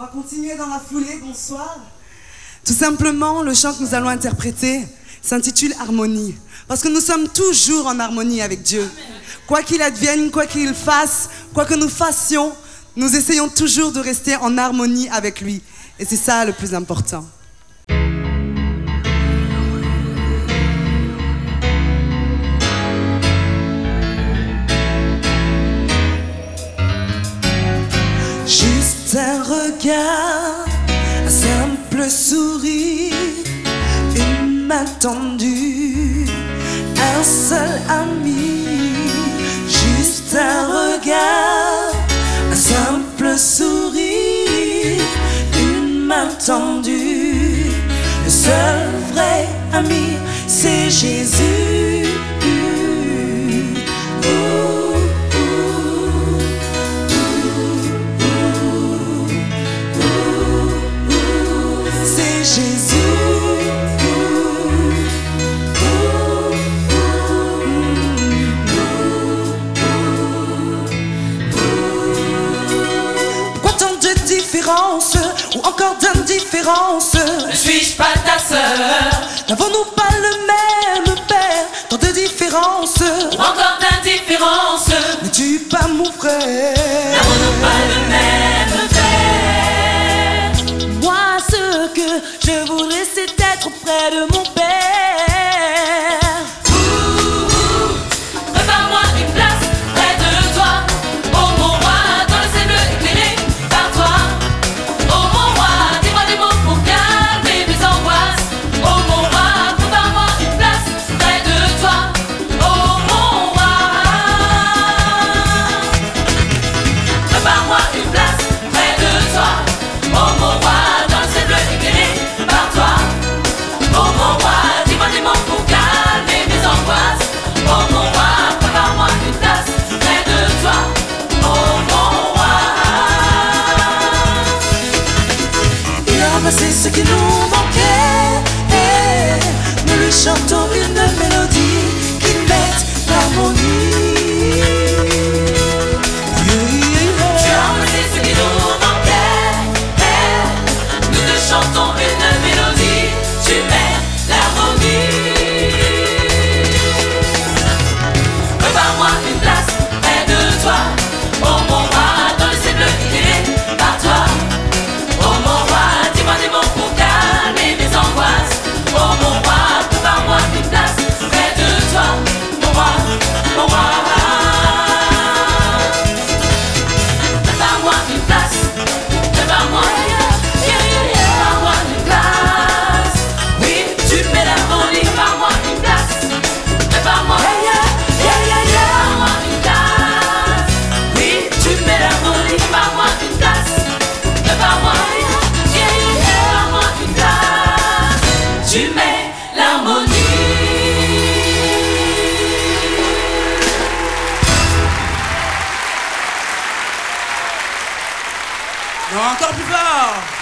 va continuer dans la foulée. Bonsoir. Tout simplement, le chant que nous allons interpréter s'intitule Harmonie. Parce que nous sommes toujours en harmonie avec Dieu. Quoi qu'il advienne, quoi qu'il fasse, quoi que nous fassions, nous essayons toujours de rester en harmonie avec lui. Et c'est ça le plus important. Un regard, un simple sourire, une main tendue, un seul ami. Juste un regard, un simple sourire, une main tendue. Le seul vrai ami, c'est Jésus. Ou encore d'indifférence Ne suis-je pas ta sœur? N'avons-nous pas le même père? Tant de différences. Encore d'indifférence N'es-tu pas mon frère? Remplacé ce qui nous manquait. Nous lui chantons une mélodie Encore plus fort.